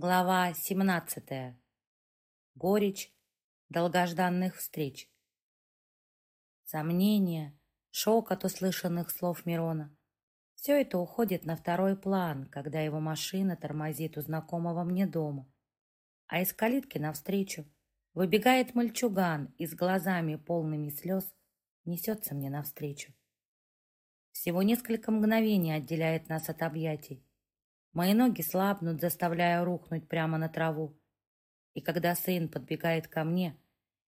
Глава 17. Горечь долгожданных встреч. Сомнения, шок от услышанных слов Мирона. Все это уходит на второй план, когда его машина тормозит у знакомого мне дома. А из калитки навстречу выбегает мальчуган и с глазами полными слез несется мне навстречу. Всего несколько мгновений отделяет нас от объятий. Мои ноги слабнут, заставляя рухнуть прямо на траву. И когда сын подбегает ко мне,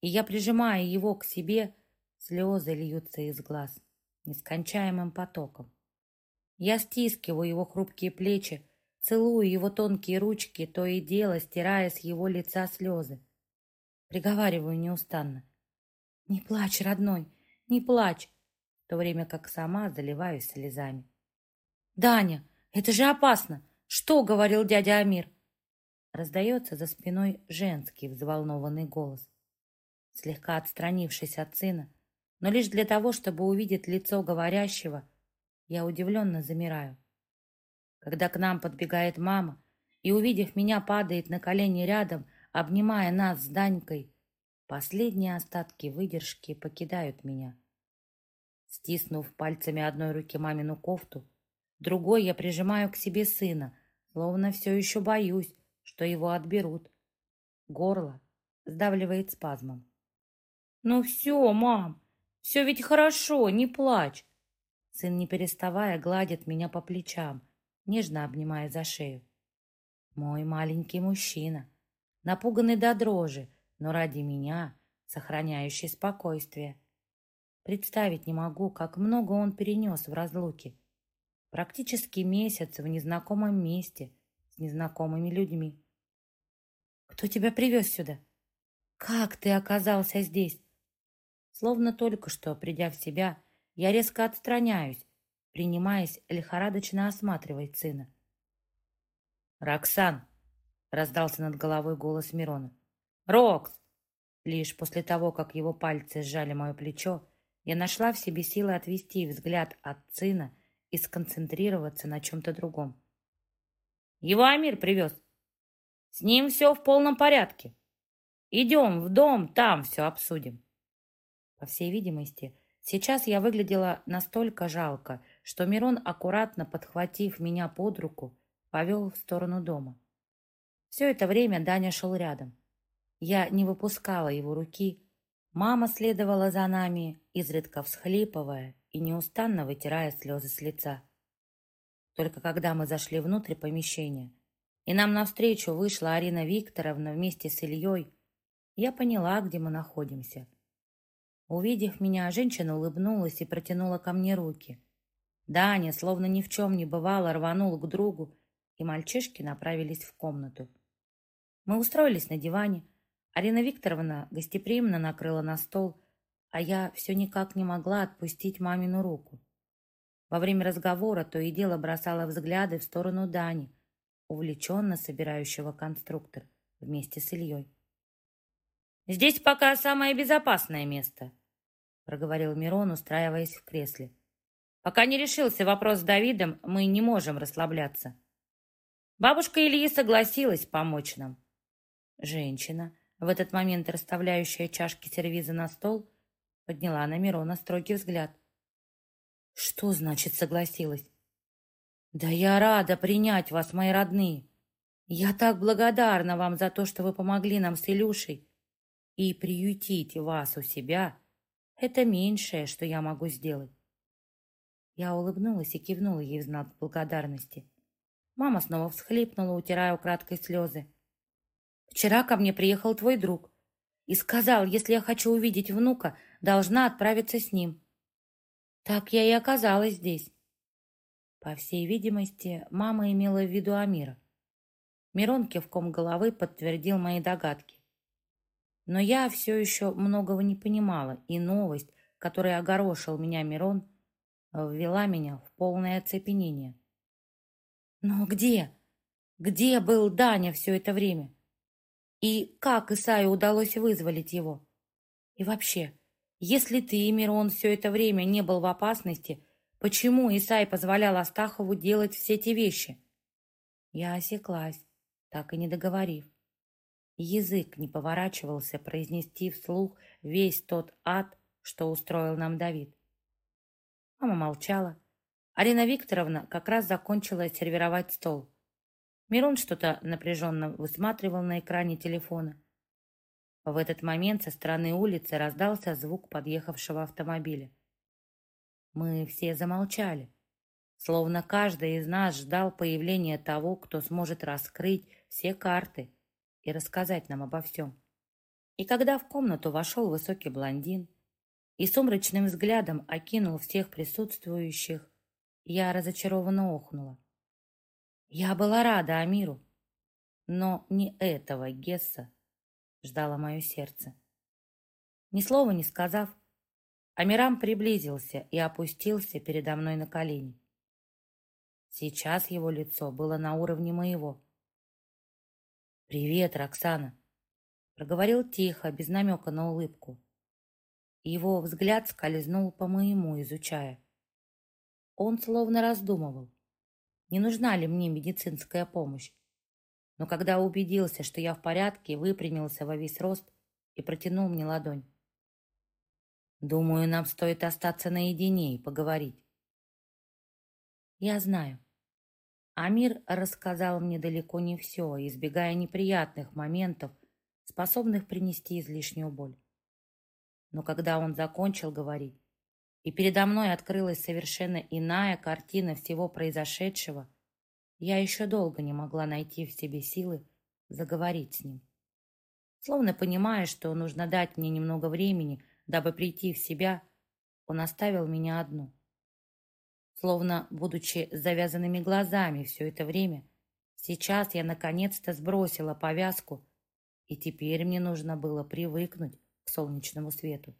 и я прижимаю его к себе, слезы льются из глаз нескончаемым потоком. Я стискиваю его хрупкие плечи, целую его тонкие ручки, то и дело стирая с его лица слезы. Приговариваю неустанно. «Не плачь, родной, не плачь!» в то время как сама заливаюсь слезами. «Даня, это же опасно! «Что?» — говорил дядя Амир. Раздается за спиной женский взволнованный голос. Слегка отстранившись от сына, но лишь для того, чтобы увидеть лицо говорящего, я удивленно замираю. Когда к нам подбегает мама и, увидев меня, падает на колени рядом, обнимая нас с Данькой, последние остатки выдержки покидают меня. Стиснув пальцами одной руки мамину кофту, другой я прижимаю к себе сына, Словно все еще боюсь, что его отберут. Горло сдавливает спазмом. «Ну все, мам, все ведь хорошо, не плачь!» Сын, не переставая, гладит меня по плечам, нежно обнимая за шею. Мой маленький мужчина, напуганный до дрожи, но ради меня, сохраняющий спокойствие. Представить не могу, как много он перенес в разлуке. Практически месяц в незнакомом месте с незнакомыми людьми. Кто тебя привез сюда? Как ты оказался здесь? Словно только что, придя в себя, я резко отстраняюсь, принимаясь лихорадочно осматривать сына. «Роксан!» — раздался над головой голос Мирона. «Рокс!» Лишь после того, как его пальцы сжали мое плечо, я нашла в себе силы отвести взгляд от сына и сконцентрироваться на чем-то другом. Его Амир привез. С ним все в полном порядке. Идем в дом, там все обсудим. По всей видимости, сейчас я выглядела настолько жалко, что Мирон, аккуратно подхватив меня под руку, повел в сторону дома. Все это время Даня шел рядом. Я не выпускала его руки. Мама следовала за нами, изредка всхлипывая и неустанно вытирая слезы с лица. Только когда мы зашли внутрь помещения, и нам навстречу вышла Арина Викторовна вместе с Ильей, я поняла, где мы находимся. Увидев меня, женщина улыбнулась и протянула ко мне руки. Даня, словно ни в чем не бывало, рванул к другу, и мальчишки направились в комнату. Мы устроились на диване. Арина Викторовна гостеприимно накрыла на стол, а я все никак не могла отпустить мамину руку. Во время разговора то и дело бросала взгляды в сторону Дани, увлеченно собирающего конструктор вместе с Ильей. «Здесь пока самое безопасное место», — проговорил Мирон, устраиваясь в кресле. «Пока не решился вопрос с Давидом, мы не можем расслабляться. Бабушка Ильи согласилась помочь нам». Женщина, в этот момент расставляющая чашки сервиза на стол, Подняла на Мирона строгий взгляд. Что значит согласилась? Да я рада принять вас, мои родные. Я так благодарна вам за то, что вы помогли нам с Илюшей. И приютить вас у себя — это меньшее, что я могу сделать. Я улыбнулась и кивнула ей в знак благодарности. Мама снова всхлипнула, утирая украдкой слезы. «Вчера ко мне приехал твой друг и сказал, если я хочу увидеть внука, должна отправиться с ним. Так я и оказалась здесь. По всей видимости, мама имела в виду Амира. Мирон кивком головы подтвердил мои догадки. Но я все еще многого не понимала, и новость, которой огорошил меня Мирон, ввела меня в полное оцепенение. Но где? Где был Даня все это время? И как Исаю удалось вызволить его? И вообще, если ты, Мирон, все это время не был в опасности, почему Исай позволял Астахову делать все эти вещи? Я осеклась, так и не договорив. Язык не поворачивался произнести вслух весь тот ад, что устроил нам Давид. Мама молчала. Арина Викторовна как раз закончила сервировать стол. Мирон что-то напряженно высматривал на экране телефона. В этот момент со стороны улицы раздался звук подъехавшего автомобиля. Мы все замолчали, словно каждый из нас ждал появления того, кто сможет раскрыть все карты и рассказать нам обо всем. И когда в комнату вошел высокий блондин и сумрачным взглядом окинул всех присутствующих, я разочарованно охнула. Я была рада Амиру, но не этого Гесса ждало мое сердце. Ни слова не сказав, Амирам приблизился и опустился передо мной на колени. Сейчас его лицо было на уровне моего. «Привет, Роксана!» Проговорил тихо, без намека на улыбку. Его взгляд скользнул по моему, изучая. Он словно раздумывал, не нужна ли мне медицинская помощь. Но когда убедился, что я в порядке, выпрямился во весь рост и протянул мне ладонь. «Думаю, нам стоит остаться наедине и поговорить». «Я знаю», Амир рассказал мне далеко не все, избегая неприятных моментов, способных принести излишнюю боль. Но когда он закончил говорить, и передо мной открылась совершенно иная картина всего произошедшего, я еще долго не могла найти в себе силы заговорить с ним. Словно понимая, что нужно дать мне немного времени, дабы прийти в себя, он оставил меня одну — Словно, будучи завязанными глазами все это время, сейчас я наконец-то сбросила повязку, и теперь мне нужно было привыкнуть к солнечному свету.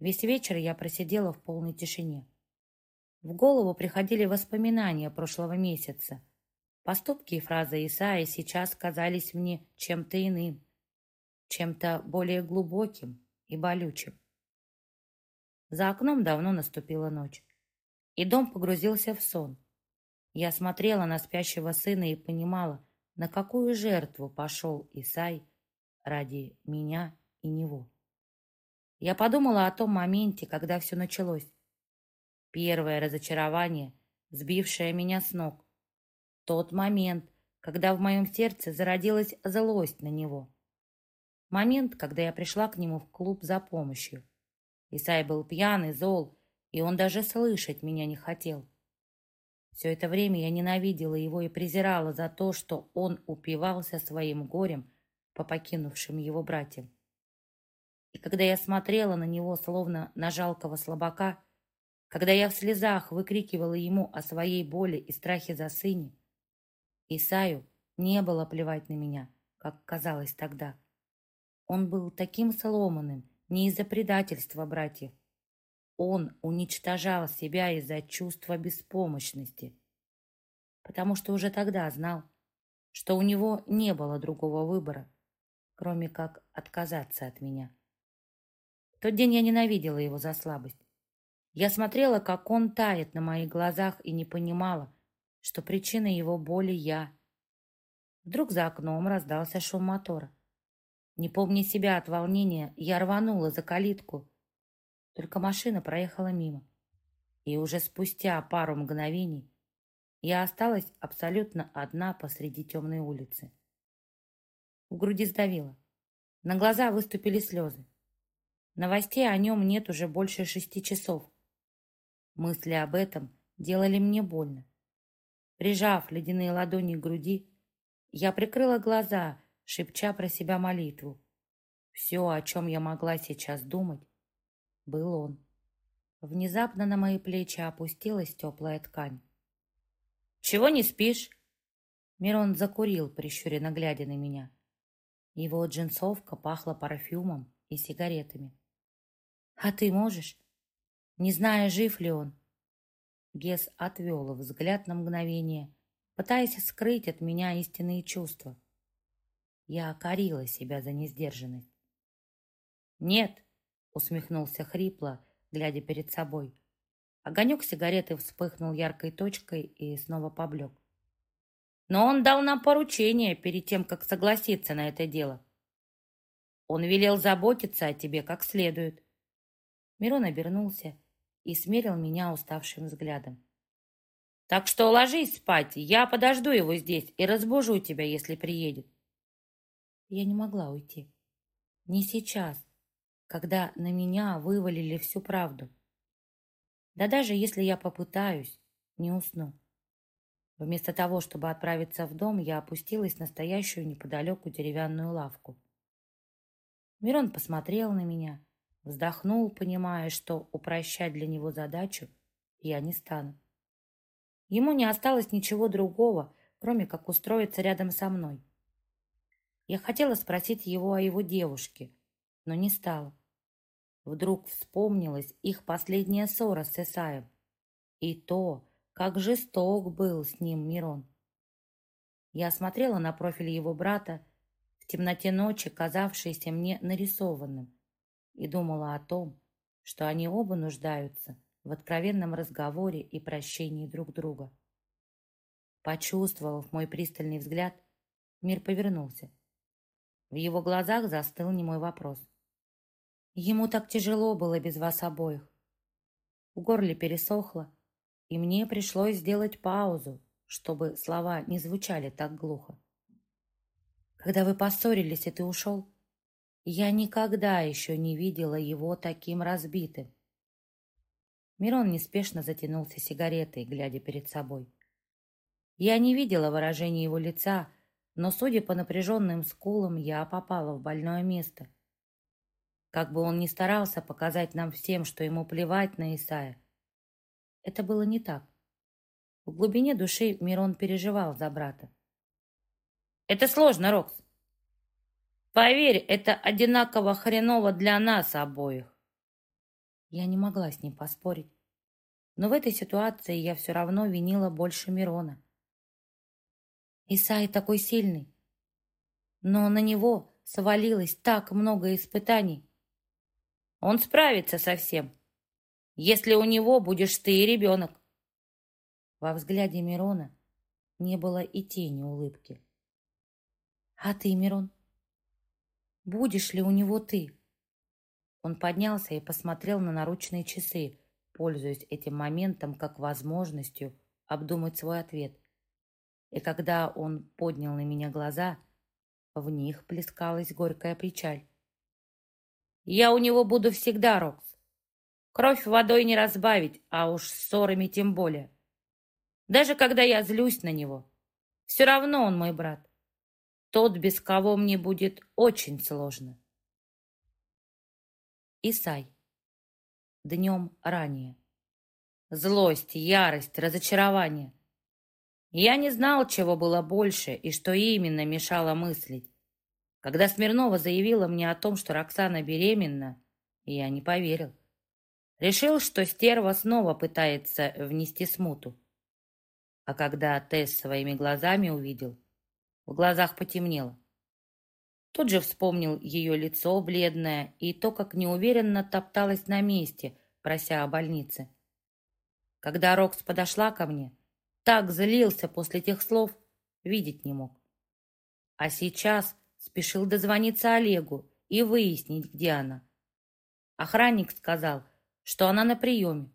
Весь вечер я просидела в полной тишине. В голову приходили воспоминания прошлого месяца. Поступки и фразы Исаи сейчас казались мне чем-то иным, чем-то более глубоким и болючим. За окном давно наступила ночь и дом погрузился в сон. Я смотрела на спящего сына и понимала, на какую жертву пошел Исай ради меня и него. Я подумала о том моменте, когда все началось. Первое разочарование, сбившее меня с ног. Тот момент, когда в моем сердце зародилась злость на него. Момент, когда я пришла к нему в клуб за помощью. Исай был пьяный, зол и он даже слышать меня не хотел. Все это время я ненавидела его и презирала за то, что он упивался своим горем по покинувшим его братьям. И когда я смотрела на него, словно на жалкого слабака, когда я в слезах выкрикивала ему о своей боли и страхе за сыне, Исаю не было плевать на меня, как казалось тогда. Он был таким сломанным не из-за предательства братьев, он уничтожал себя из-за чувства беспомощности, потому что уже тогда знал, что у него не было другого выбора, кроме как отказаться от меня. В тот день я ненавидела его за слабость. Я смотрела, как он тает на моих глазах и не понимала, что причина его боли я. Вдруг за окном раздался шум мотора. Не помня себя от волнения, я рванула за калитку только машина проехала мимо. И уже спустя пару мгновений я осталась абсолютно одна посреди темной улицы. В груди сдавило. На глаза выступили слезы. Новостей о нем нет уже больше шести часов. Мысли об этом делали мне больно. Прижав ледяные ладони к груди, я прикрыла глаза, шепча про себя молитву. Все, о чем я могла сейчас думать, был он. Внезапно на мои плечи опустилась теплая ткань. «Чего не спишь?» Мирон закурил, прищуренно глядя на меня. Его джинсовка пахла парфюмом и сигаретами. «А ты можешь?» Не зная, жив ли он. Гес отвел взгляд на мгновение, пытаясь скрыть от меня истинные чувства. Я корила себя за несдержанность. «Нет», усмехнулся хрипло, глядя перед собой. Огонек сигареты вспыхнул яркой точкой и снова поблек. Но он дал нам поручение перед тем, как согласиться на это дело. Он велел заботиться о тебе как следует. Мирон обернулся и смерил меня уставшим взглядом. Так что ложись спать, я подожду его здесь и разбужу тебя, если приедет. Я не могла уйти. Не сейчас, когда на меня вывалили всю правду. Да даже если я попытаюсь, не усну. Вместо того, чтобы отправиться в дом, я опустилась на стоящую неподалеку деревянную лавку. Мирон посмотрел на меня, вздохнул, понимая, что упрощать для него задачу я не стану. Ему не осталось ничего другого, кроме как устроиться рядом со мной. Я хотела спросить его о его девушке, но не стала. Вдруг вспомнилась их последняя ссора с Исаем. И то, как жесток был с ним Мирон. Я смотрела на профиль его брата, в темноте ночи казавшийся мне нарисованным, и думала о том, что они оба нуждаются в откровенном разговоре и прощении друг друга. Почувствовав мой пристальный взгляд, мир повернулся. В его глазах застыл немой вопрос. Ему так тяжело было без вас обоих. В горле пересохло, и мне пришлось сделать паузу, чтобы слова не звучали так глухо. Когда вы поссорились, и ты ушел, я никогда еще не видела его таким разбитым. Мирон неспешно затянулся сигаретой, глядя перед собой. Я не видела выражения его лица, но, судя по напряженным скулам, я попала в больное место. Как бы он ни старался показать нам всем, что ему плевать на Исая, это было не так. В глубине души Мирон переживал за брата. «Это сложно, Рокс. Поверь, это одинаково хреново для нас обоих. Я не могла с ним поспорить. Но в этой ситуации я все равно винила больше Мирона. Исай такой сильный. Но на него свалилось так много испытаний. Он справится со всем, если у него будешь ты и ребенок. Во взгляде Мирона не было и тени улыбки. А ты, Мирон, будешь ли у него ты? Он поднялся и посмотрел на наручные часы, пользуясь этим моментом как возможностью обдумать свой ответ. И когда он поднял на меня глаза, в них плескалась горькая печаль. «Я у него буду всегда, Рокс. Кровь водой не разбавить, а уж ссорами тем более. Даже когда я злюсь на него, все равно он мой брат. Тот, без кого мне будет очень сложно». Исай. Днем ранее. Злость, ярость, разочарование. Я не знал, чего было больше и что именно мешало мыслить. Когда Смирнова заявила мне о том, что Роксана беременна, я не поверил. Решил, что стерва снова пытается внести смуту. А когда Тесс своими глазами увидел, в глазах потемнело. Тут же вспомнил ее лицо бледное и то, как неуверенно топталась на месте, прося о больнице. Когда Рокс подошла ко мне, так злился после тех слов, видеть не мог. А сейчас спешил дозвониться Олегу и выяснить, где она. Охранник сказал, что она на приеме.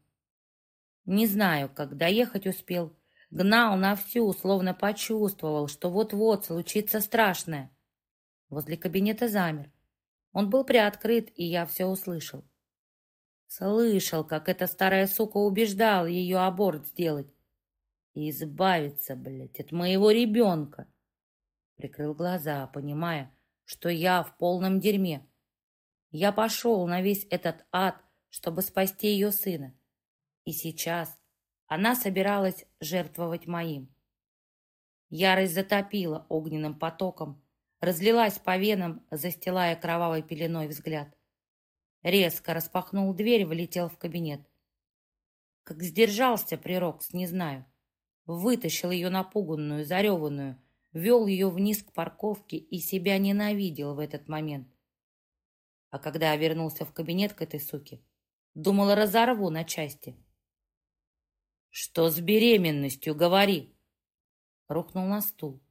Не знаю, как доехать успел. Гнал на всю, словно почувствовал, что вот-вот случится страшное возле кабинета замер. Он был приоткрыт, и я все услышал. Слышал, как эта старая сука убеждала ее аборт сделать. И избавиться, блядь, от моего ребенка. Прикрыл глаза, понимая, что я в полном дерьме. Я пошел на весь этот ад, чтобы спасти ее сына. И сейчас она собиралась жертвовать моим. Ярость затопила огненным потоком, разлилась по венам, застилая кровавой пеленой взгляд. Резко распахнул дверь влетел в кабинет. Как сдержался Прирокс, не знаю. Вытащил ее напуганную, зареванную, вел ее вниз к парковке и себя ненавидел в этот момент. А когда вернулся в кабинет к этой суке, думал, разорву на части. «Что с беременностью, говори!» рухнул на стул.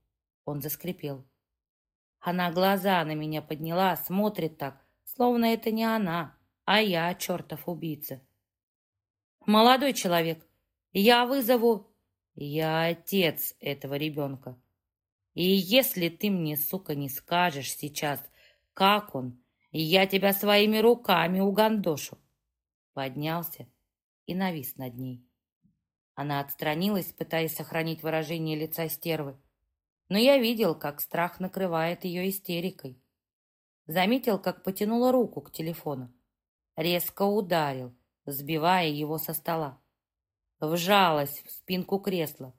Он заскрипел. Она глаза на меня подняла, смотрит так, словно это не она, а я, чертов убийца. «Молодой человек, я вызову...» «Я отец этого ребенка. И если ты мне, сука, не скажешь сейчас, как он, я тебя своими руками угандошу». Поднялся и навис над ней. Она отстранилась, пытаясь сохранить выражение лица стервы. Но я видел, как страх накрывает ее истерикой. Заметил, как потянула руку к телефону. Резко ударил, сбивая его со стола. Вжалась в спинку кресла.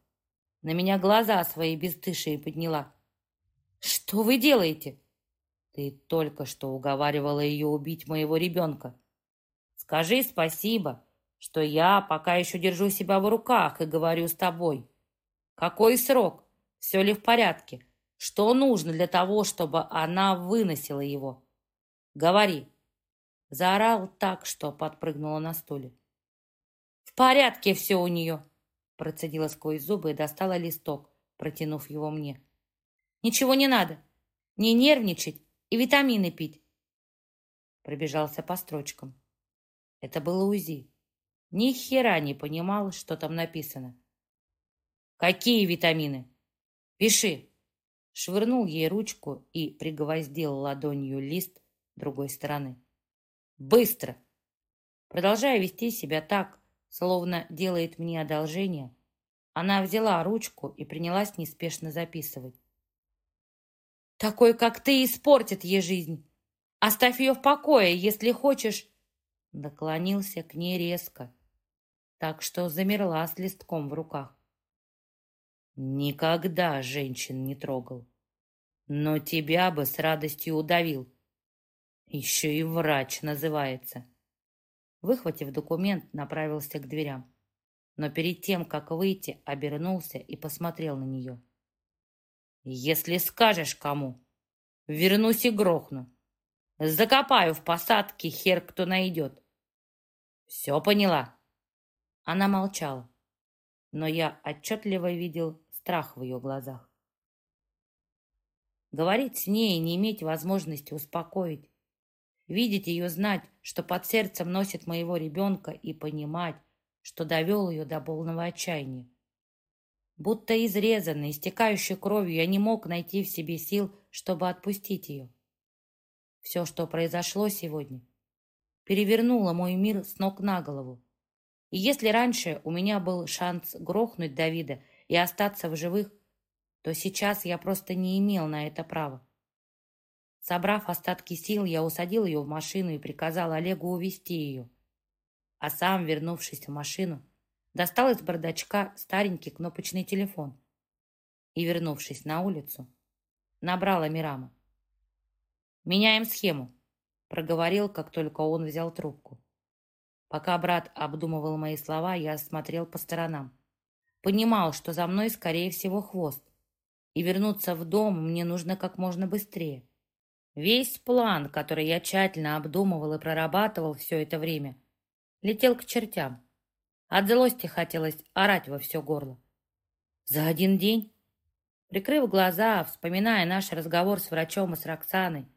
На меня глаза свои бесстышие подняла. «Что вы делаете?» «Ты только что уговаривала ее убить моего ребенка. Скажи спасибо, что я пока еще держу себя в руках и говорю с тобой. Какой срок? Все ли в порядке? Что нужно для того, чтобы она выносила его? Говори. Заорал так, что подпрыгнула на стуле. В порядке все у нее. Процедила сквозь зубы и достала листок, протянув его мне. Ничего не надо. Не нервничать и витамины пить. Пробежался по строчкам. Это было УЗИ. Ни хера не понимал, что там написано. «Какие витамины?» «Пиши!» Швырнул ей ручку и пригвоздил ладонью лист другой стороны. «Быстро!» Продолжая вести себя так, словно делает мне одолжение, она взяла ручку и принялась неспешно записывать. «Такой, как ты, испортит ей жизнь. Оставь ее в покое, если хочешь...» Наклонился к ней резко, так что замерла с листком в руках. Никогда женщин не трогал, но тебя бы с радостью удавил. Еще и врач называется. Выхватив документ, направился к дверям, но перед тем, как выйти, обернулся и посмотрел на нее. «Если скажешь кому, вернусь и грохну. Закопаю в посадке, хер кто найдет. Все поняла?» Она молчала, но я отчетливо видел страх в ее глазах. Говорить с ней и не иметь возможности успокоить, видеть ее знать, что под сердцем носит моего ребенка и понимать, что довел ее до полного отчаяния. Будто изрезанный, истекающий кровью, я не мог найти в себе сил, чтобы отпустить ее. Все, что произошло сегодня, перевернуло мой мир с ног на голову. И если раньше у меня был шанс грохнуть Давида и остаться в живых, то сейчас я просто не имел на это права. Собрав остатки сил, я усадил ее в машину и приказал Олегу увезти ее. А сам, вернувшись в машину, достал из бардачка старенький кнопочный телефон и, вернувшись на улицу, набрал Амирама. «Меняем схему», — проговорил, как только он взял трубку. Пока брат обдумывал мои слова, я смотрел по сторонам. Понимал, что за мной, скорее всего, хвост. И вернуться в дом мне нужно как можно быстрее. Весь план, который я тщательно обдумывал и прорабатывал все это время, летел к чертям. От злости хотелось орать во все горло. За один день? Прикрыв глаза, вспоминая наш разговор с врачом и с Роксаной,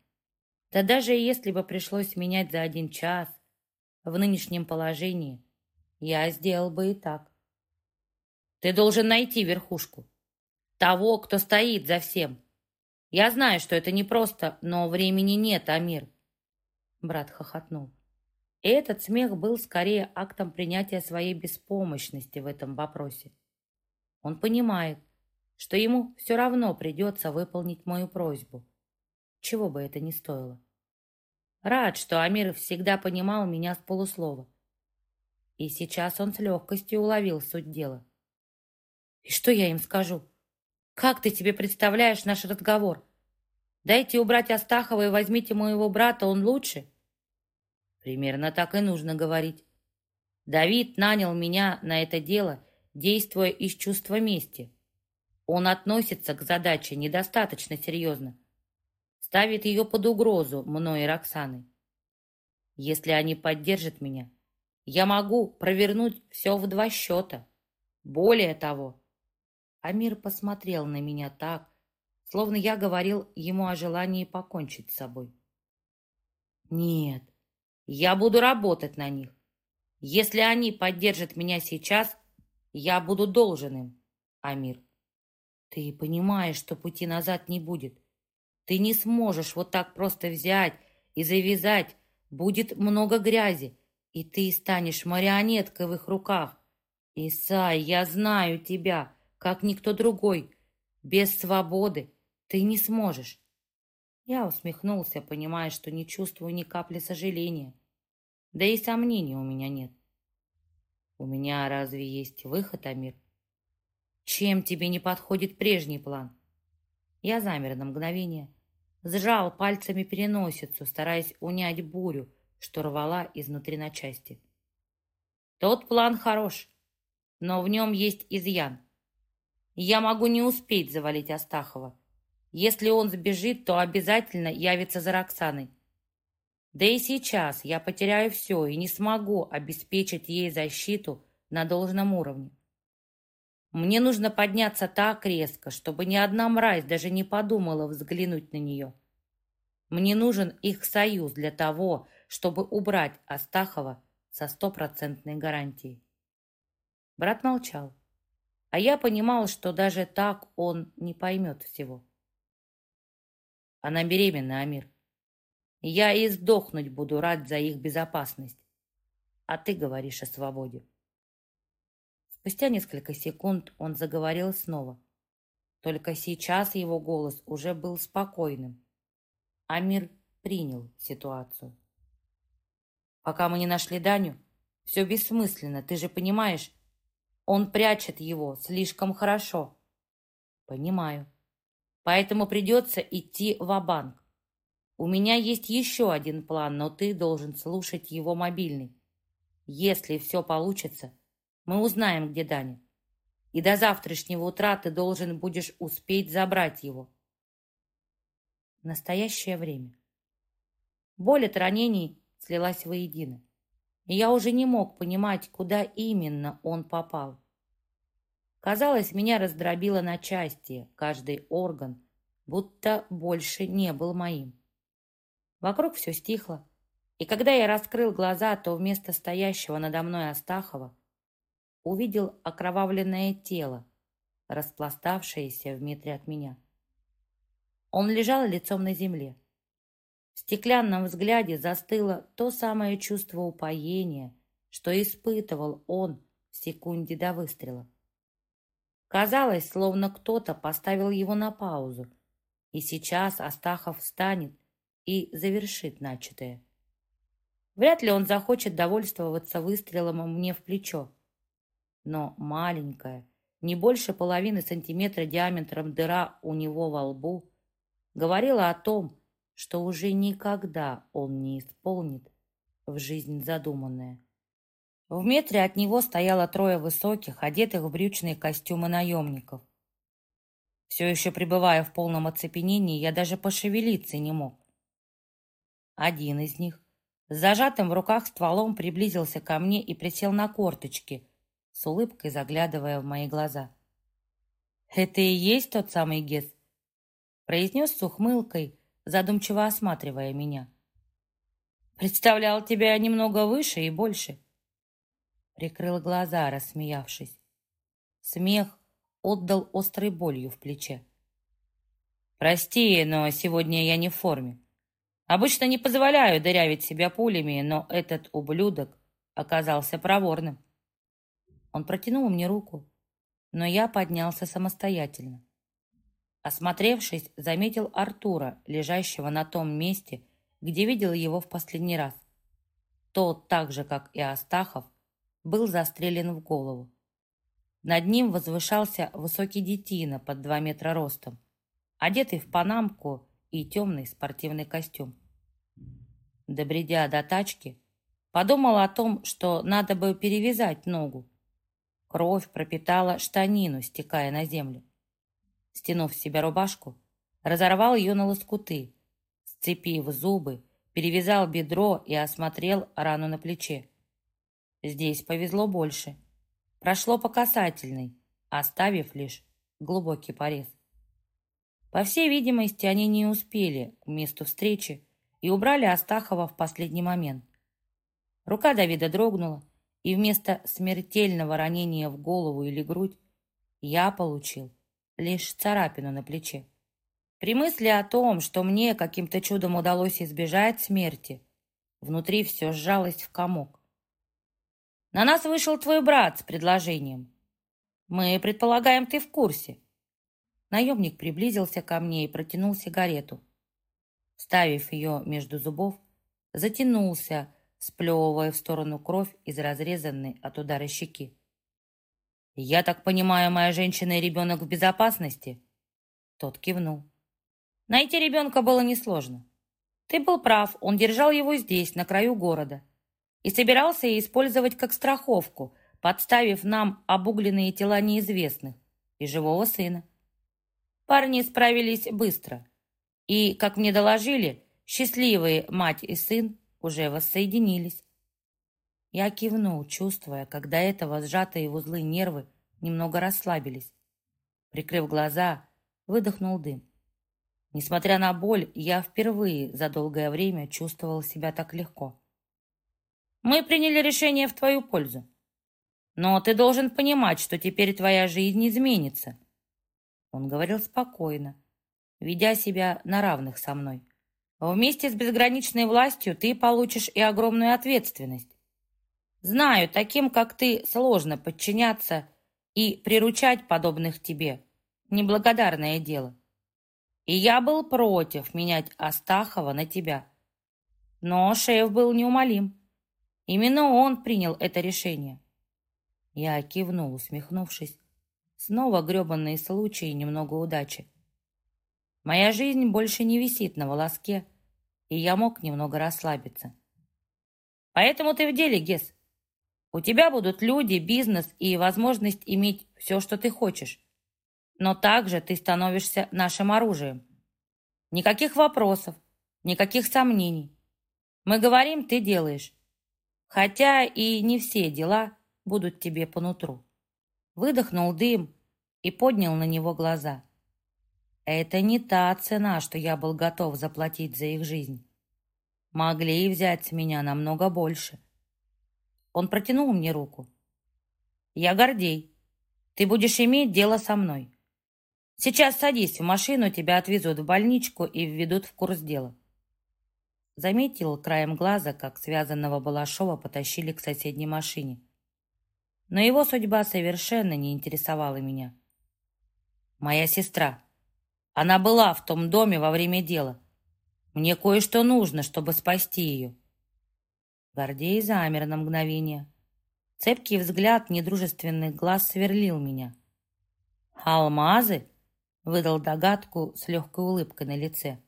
да даже если бы пришлось менять за один час, в нынешнем положении, я сделал бы и так. Ты должен найти верхушку. Того, кто стоит за всем. Я знаю, что это непросто, но времени нет, Амир. Брат хохотнул. И этот смех был скорее актом принятия своей беспомощности в этом вопросе. Он понимает, что ему все равно придется выполнить мою просьбу, чего бы это ни стоило. Рад, что Амир всегда понимал меня с полуслова. И сейчас он с легкостью уловил суть дела. И что я им скажу? Как ты тебе представляешь наш разговор? Дайте убрать Астахова и возьмите моего брата, он лучше? Примерно так и нужно говорить. Давид нанял меня на это дело, действуя из чувства мести. Он относится к задаче недостаточно серьезно ставит ее под угрозу мной и Роксаной. Если они поддержат меня, я могу провернуть все в два счета. Более того, Амир посмотрел на меня так, словно я говорил ему о желании покончить с собой. Нет, я буду работать на них. Если они поддержат меня сейчас, я буду должен им, Амир. Ты понимаешь, что пути назад не будет. Ты не сможешь вот так просто взять и завязать. Будет много грязи, и ты станешь марионеткой в их руках. Исай, я знаю тебя, как никто другой. Без свободы ты не сможешь. Я усмехнулся, понимая, что не чувствую ни капли сожаления. Да и сомнений у меня нет. У меня разве есть выход, Амир? Чем тебе не подходит прежний план? Я замер на мгновение, сжал пальцами переносицу, стараясь унять бурю, что рвала изнутри на части. Тот план хорош, но в нем есть изъян. Я могу не успеть завалить Астахова. Если он сбежит, то обязательно явится за Роксаной. Да и сейчас я потеряю все и не смогу обеспечить ей защиту на должном уровне. Мне нужно подняться так резко, чтобы ни одна мразь даже не подумала взглянуть на нее. Мне нужен их союз для того, чтобы убрать Астахова со стопроцентной гарантией. Брат молчал, а я понимал, что даже так он не поймет всего. Она беременна, Амир. Я и сдохнуть буду рад за их безопасность. А ты говоришь о свободе. Спустя несколько секунд он заговорил снова. Только сейчас его голос уже был спокойным. Амир принял ситуацию. Пока мы не нашли Даню, все бессмысленно, ты же понимаешь. Он прячет его слишком хорошо. Понимаю. Поэтому придется идти в банк У меня есть еще один план, но ты должен слушать его мобильный. Если все получится, мы узнаем, где Даня. И до завтрашнего утра ты должен будешь успеть забрать его. Настоящее время. Боль от ранений слилась воедино. И я уже не мог понимать, куда именно он попал. Казалось, меня раздробило на части, каждый орган, будто больше не был моим. Вокруг все стихло, и когда я раскрыл глаза, то вместо стоящего надо мной Астахова увидел окровавленное тело, распластавшееся в метре от меня. Он лежал лицом на земле. В стеклянном взгляде застыло то самое чувство упоения, что испытывал он в секунде до выстрела. Казалось, словно кто-то поставил его на паузу, и сейчас Астахов встанет и завершит начатое. Вряд ли он захочет довольствоваться выстрелом мне в плечо но маленькая, не больше половины сантиметра диаметром дыра у него во лбу, говорила о том, что уже никогда он не исполнит в жизнь задуманное. В метре от него стояло трое высоких, одетых в брючные костюмы наемников. Все еще пребывая в полном оцепенении, я даже пошевелиться не мог. Один из них с зажатым в руках стволом приблизился ко мне и присел на корточки, с улыбкой заглядывая в мои глаза. «Это и есть тот самый Гес?» произнес с ухмылкой, задумчиво осматривая меня. «Представлял тебя немного выше и больше». Прикрыл глаза, рассмеявшись. Смех отдал острой болью в плече. «Прости, но сегодня я не в форме. Обычно не позволяю дырявить себя пулями, но этот ублюдок оказался проворным. Он протянул мне руку, но я поднялся самостоятельно. Осмотревшись, заметил Артура, лежащего на том месте, где видел его в последний раз. Тот, так же, как и Астахов, был застрелен в голову. Над ним возвышался высокий детина под два метра ростом, одетый в панамку и темный спортивный костюм. Добредя до тачки, подумал о том, что надо бы перевязать ногу, Кровь пропитала штанину, стекая на землю. Стянув с себя рубашку, разорвал ее на лоскуты, сцепив зубы, перевязал бедро и осмотрел рану на плече. Здесь повезло больше. Прошло по касательной, оставив лишь глубокий порез. По всей видимости, они не успели к месту встречи и убрали Астахова в последний момент. Рука Давида дрогнула, и вместо смертельного ранения в голову или грудь я получил лишь царапину на плече. При мысли о том, что мне каким-то чудом удалось избежать смерти, внутри все сжалось в комок. На нас вышел твой брат с предложением. Мы предполагаем, ты в курсе. Наемник приблизился ко мне и протянул сигарету. Ставив ее между зубов, затянулся, сплевывая в сторону кровь из разрезанной от удара щеки. «Я так понимаю, моя женщина и ребенок в безопасности?» Тот кивнул. «Найти ребенка было несложно. Ты был прав, он держал его здесь, на краю города, и собирался использовать как страховку, подставив нам обугленные тела неизвестных и живого сына. Парни справились быстро. И, как мне доложили, счастливые мать и сын уже воссоединились. Я кивнул, чувствуя, как до этого сжатые в узлы нервы немного расслабились. Прикрыв глаза, выдохнул дым. Несмотря на боль, я впервые за долгое время чувствовал себя так легко. «Мы приняли решение в твою пользу. Но ты должен понимать, что теперь твоя жизнь изменится. Он говорил спокойно, ведя себя на равных со мной. Вместе с безграничной властью ты получишь и огромную ответственность. Знаю, таким, как ты, сложно подчиняться и приручать подобных тебе. Неблагодарное дело. И я был против менять Астахова на тебя. Но шеф был неумолим. Именно он принял это решение. Я кивнул, усмехнувшись. Снова гребанные случаи и немного удачи. Моя жизнь больше не висит на волоске, и я мог немного расслабиться. Поэтому ты в деле, Гес. У тебя будут люди, бизнес и возможность иметь все, что ты хочешь. Но также ты становишься нашим оружием. Никаких вопросов, никаких сомнений. Мы говорим, ты делаешь. Хотя и не все дела будут тебе по нутру выдохнул дым и поднял на него глаза. Это не та цена, что я был готов заплатить за их жизнь. Могли и взять с меня намного больше. Он протянул мне руку. Я Гордей. Ты будешь иметь дело со мной. Сейчас садись в машину, тебя отвезут в больничку и введут в курс дела. Заметил краем глаза, как связанного Балашова потащили к соседней машине. Но его судьба совершенно не интересовала меня. Моя сестра. Она была в том доме во время дела. Мне кое-что нужно, чтобы спасти ее. Гордей замер на мгновение. Цепкий взгляд недружественных глаз сверлил меня. «Алмазы?» — выдал догадку с легкой улыбкой на лице.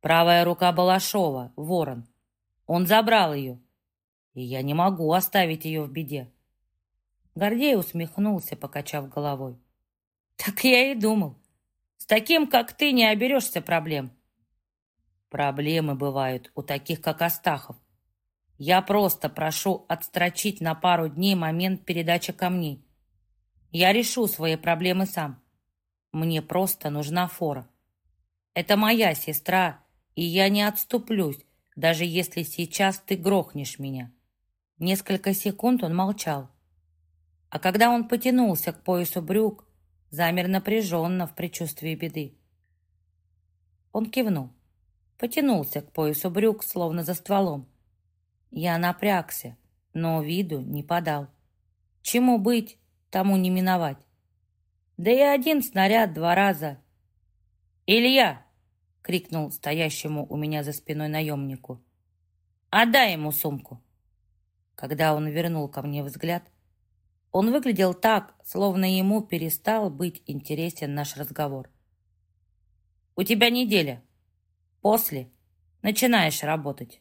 «Правая рука Балашова, ворон. Он забрал ее, и я не могу оставить ее в беде. Гордей усмехнулся, покачав головой. Так я и думал. Таким, как ты, не оберешься проблем. Проблемы бывают у таких, как Астахов. Я просто прошу отстрочить на пару дней момент передачи камней. Я решу свои проблемы сам. Мне просто нужна фора. Это моя сестра, и я не отступлюсь, даже если сейчас ты грохнешь меня. Несколько секунд он молчал, а когда он потянулся к поясу брюк, замер напряженно в предчувствии беды. Он кивнул, потянулся к поясу брюк, словно за стволом. Я напрягся, но виду не подал. Чему быть, тому не миновать. Да и один снаряд два раза. «Илья!» — крикнул стоящему у меня за спиной наемнику. «Отдай ему сумку!» Когда он вернул ко мне взгляд, он выглядел так, словно ему перестал быть интересен наш разговор. «У тебя неделя. После начинаешь работать».